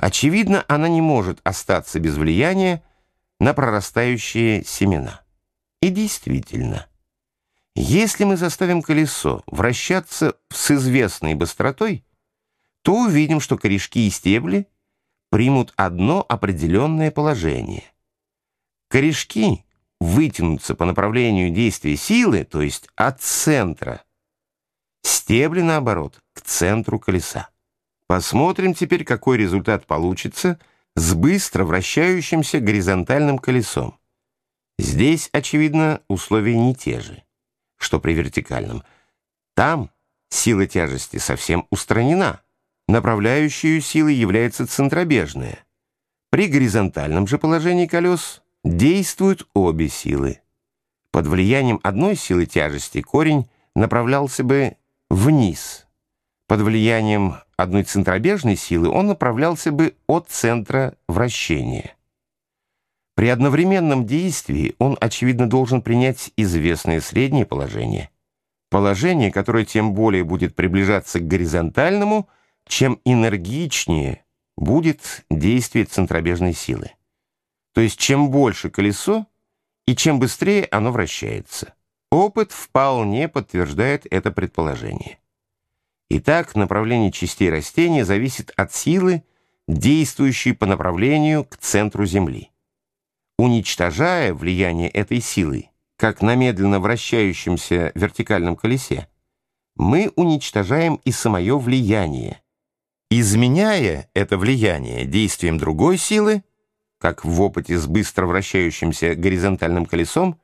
Очевидно, она не может остаться без влияния на прорастающие семена. И действительно, если мы заставим колесо вращаться с известной быстротой, то увидим, что корешки и стебли примут одно определенное положение. Корешки вытянутся по направлению действия силы, то есть от центра. Стебли, наоборот, к центру колеса. Посмотрим теперь, какой результат получится с быстро вращающимся горизонтальным колесом. Здесь, очевидно, условия не те же, что при вертикальном. Там сила тяжести совсем устранена. Направляющей силой является центробежная. При горизонтальном же положении колес действуют обе силы. Под влиянием одной силы тяжести корень направлялся бы вниз. Под влиянием одной центробежной силы он направлялся бы от центра вращения. При одновременном действии он, очевидно, должен принять известное среднее положение. Положение, которое тем более будет приближаться к горизонтальному – чем энергичнее будет действие центробежной силы. То есть чем больше колесо и чем быстрее оно вращается. Опыт вполне подтверждает это предположение. Итак, направление частей растения зависит от силы, действующей по направлению к центру Земли. Уничтожая влияние этой силы, как на медленно вращающемся вертикальном колесе, мы уничтожаем и самое влияние, Изменяя это влияние действием другой силы, как в опыте с быстро вращающимся горизонтальным колесом,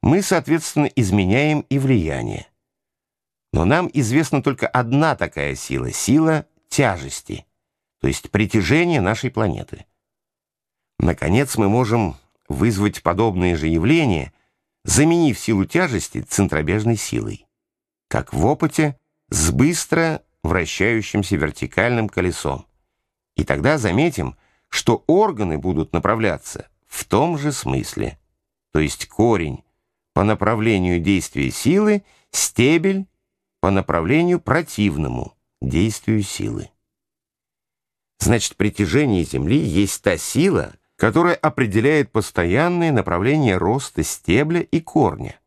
мы, соответственно, изменяем и влияние. Но нам известна только одна такая сила — сила тяжести, то есть притяжение нашей планеты. Наконец, мы можем вызвать подобные же явления, заменив силу тяжести центробежной силой, как в опыте с быстро вращающимся вертикальным колесом. И тогда заметим, что органы будут направляться в том же смысле, то есть корень по направлению действия силы, стебель по направлению противному действию силы. Значит, притяжение Земли есть та сила, которая определяет постоянное направление роста стебля и корня.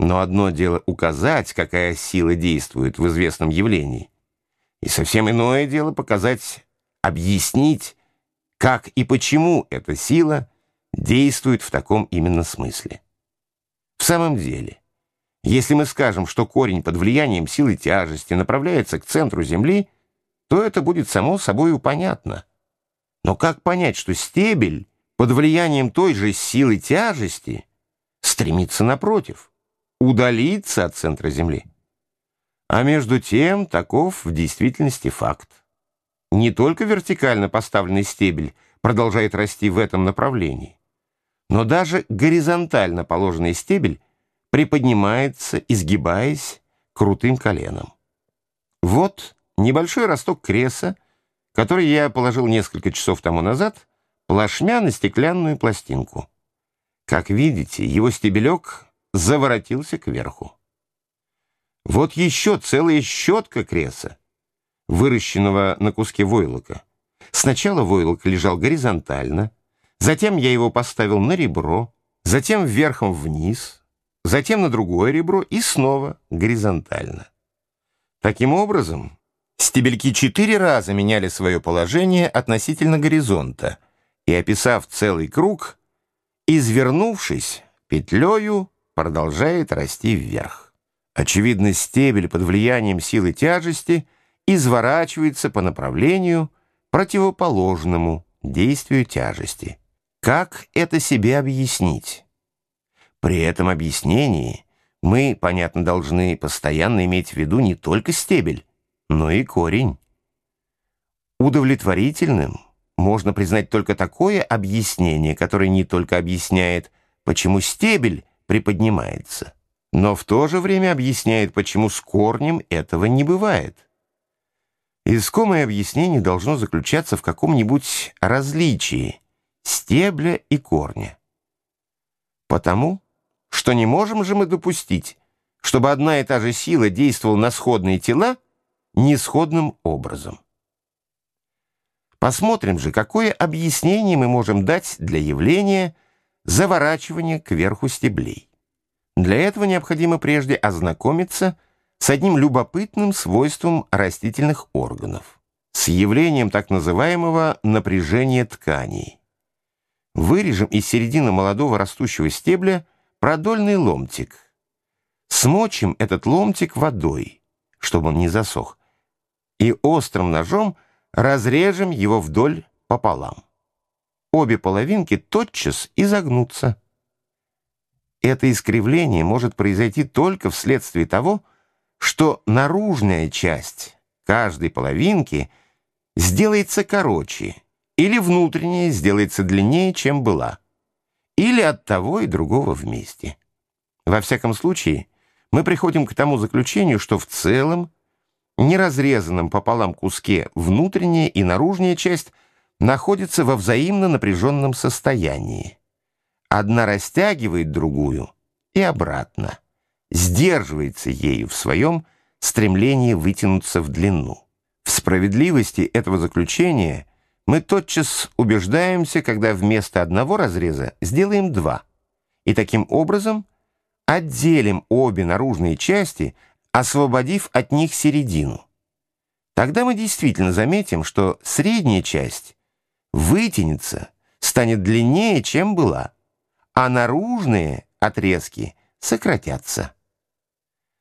Но одно дело указать, какая сила действует в известном явлении, и совсем иное дело показать, объяснить, как и почему эта сила действует в таком именно смысле. В самом деле, если мы скажем, что корень под влиянием силы тяжести направляется к центру Земли, то это будет само собой понятно. Но как понять, что стебель под влиянием той же силы тяжести стремится напротив? удалиться от центра Земли. А между тем, таков в действительности факт. Не только вертикально поставленный стебель продолжает расти в этом направлении, но даже горизонтально положенный стебель приподнимается, изгибаясь крутым коленом. Вот небольшой росток креса, который я положил несколько часов тому назад, плашмя на стеклянную пластинку. Как видите, его стебелек заворотился кверху. Вот еще целая щетка креса, выращенного на куске войлока. Сначала войлок лежал горизонтально, затем я его поставил на ребро, затем вверхом вниз, затем на другое ребро и снова горизонтально. Таким образом, стебельки четыре раза меняли свое положение относительно горизонта и, описав целый круг, извернувшись петлею, продолжает расти вверх. Очевидно, стебель под влиянием силы тяжести изворачивается по направлению, противоположному действию тяжести. Как это себе объяснить? При этом объяснении мы, понятно, должны постоянно иметь в виду не только стебель, но и корень. Удовлетворительным можно признать только такое объяснение, которое не только объясняет, почему стебель приподнимается, но в то же время объясняет, почему с корнем этого не бывает. Искомое объяснение должно заключаться в каком-нибудь различии стебля и корня. Потому, что не можем же мы допустить, чтобы одна и та же сила действовала на сходные тела несходным образом. Посмотрим же, какое объяснение мы можем дать для явления заворачивания кверху стеблей. Для этого необходимо прежде ознакомиться с одним любопытным свойством растительных органов, с явлением так называемого напряжения тканей. Вырежем из середины молодого растущего стебля продольный ломтик. Смочим этот ломтик водой, чтобы он не засох, и острым ножом разрежем его вдоль пополам. Обе половинки тотчас изогнутся. Это искривление может произойти только вследствие того, что наружная часть каждой половинки сделается короче, или внутренняя сделается длиннее, чем была, или от того и другого вместе. Во всяком случае, мы приходим к тому заключению, что в целом неразрезанном пополам куске внутренняя и наружная часть находятся во взаимно напряженном состоянии. Одна растягивает другую и обратно, сдерживается ею в своем стремлении вытянуться в длину. В справедливости этого заключения мы тотчас убеждаемся, когда вместо одного разреза сделаем два, и таким образом отделим обе наружные части – освободив от них середину. Тогда мы действительно заметим, что средняя часть вытянется, станет длиннее, чем была, а наружные отрезки сократятся,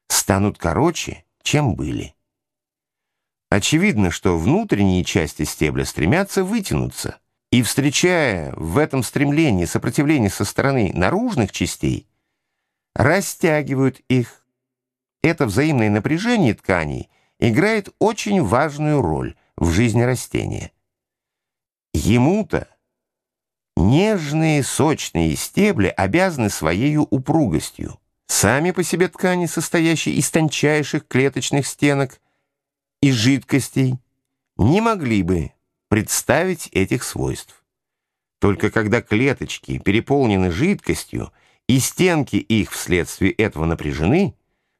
станут короче, чем были. Очевидно, что внутренние части стебля стремятся вытянуться, и, встречая в этом стремлении сопротивление со стороны наружных частей, растягивают их, это взаимное напряжение тканей играет очень важную роль в жизни растения. Ему-то нежные сочные стебли обязаны своей упругостью. Сами по себе ткани, состоящие из тончайших клеточных стенок и жидкостей, не могли бы представить этих свойств. Только когда клеточки переполнены жидкостью и стенки их вследствие этого напряжены,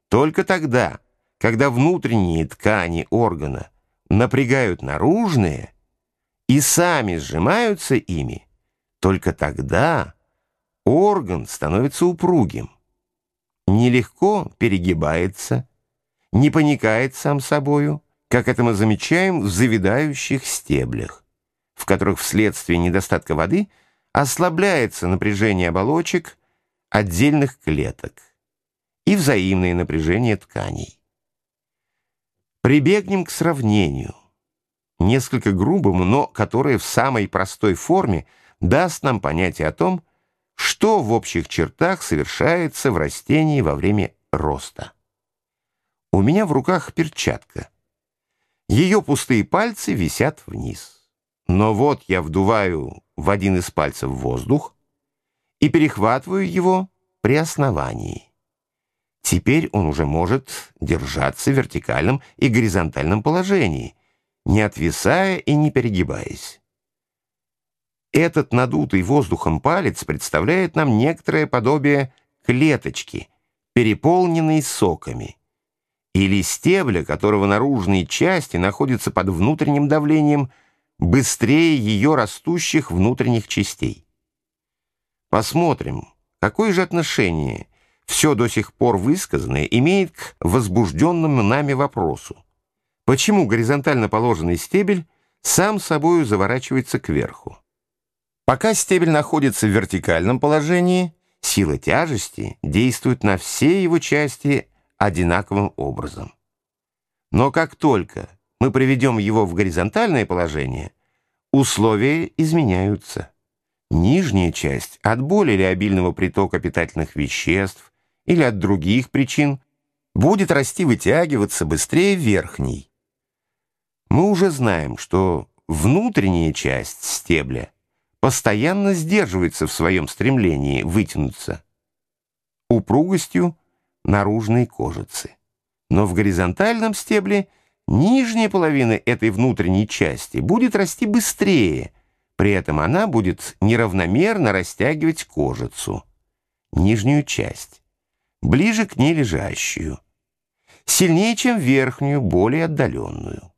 только тогда, когда внутренние ткани органа напрягают наружные и сами сжимаются ими, только тогда орган становится упругим, нелегко перегибается, не поникает сам собою, как это мы замечаем в завидающих стеблях, в которых вследствие недостатка воды ослабляется напряжение оболочек отдельных клеток и взаимное напряжение тканей. Прибегнем к сравнению, несколько грубому, но которое в самой простой форме даст нам понятие о том, что в общих чертах совершается в растении во время роста. У меня в руках перчатка. Ее пустые пальцы висят вниз. Но вот я вдуваю в один из пальцев воздух и перехватываю его при основании. Теперь он уже может держаться в вертикальном и горизонтальном положении, не отвисая и не перегибаясь. Этот надутый воздухом палец представляет нам некоторое подобие клеточки, переполненной соками, или стебля, которого наружные части находятся под внутренним давлением быстрее ее растущих внутренних частей. Посмотрим, какое же отношение все до сих пор высказанное имеет к возбужденному нами вопросу. Почему горизонтально положенный стебель сам собою заворачивается кверху? Пока стебель находится в вертикальном положении, сила тяжести действует на все его части одинаковым образом. Но как только мы приведем его в горизонтальное положение, условия изменяются. Нижняя часть от более или обильного притока питательных веществ, или от других причин будет расти вытягиваться быстрее верхней. Мы уже знаем, что внутренняя часть стебля постоянно сдерживается в своем стремлении вытянуться упругостью наружной кожицы. Но в горизонтальном стебле нижняя половина этой внутренней части будет расти быстрее, при этом она будет неравномерно растягивать кожицу, нижнюю часть ближе к ней лежащую, сильнее, чем верхнюю, более отдаленную.